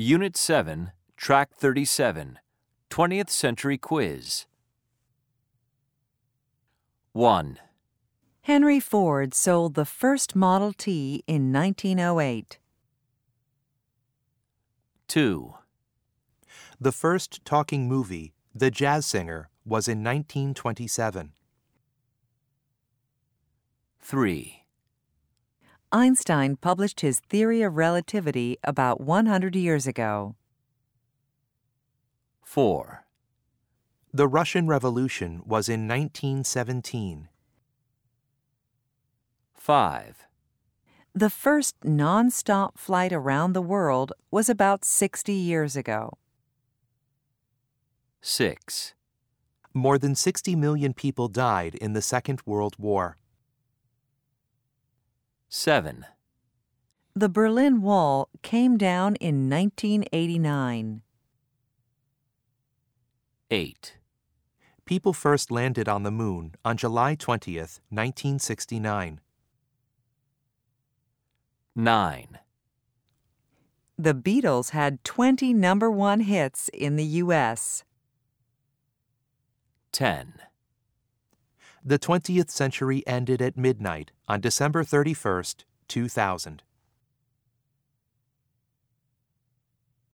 Unit 7, Track 37, 20th Century Quiz. 1, Henry Ford sold the first Model T in 1908. 2, The first talking movie, The Jazz Singer, was in 1927. 3, Einstein published his theory of relativity about 100 years ago. 4, The Russian Revolution was in 1917. 5, The first non-stop flight around the world was about 60 years ago. 6, More than 60 million people died in the Second World War. 7, The Berlin Wall came down in 1989. 8, People first landed on the moon on July 20th, 1969. 9, The Beatles had 20 number one hits in the U.S. 10, The 20th century ended at midnight on December 31st, 2000.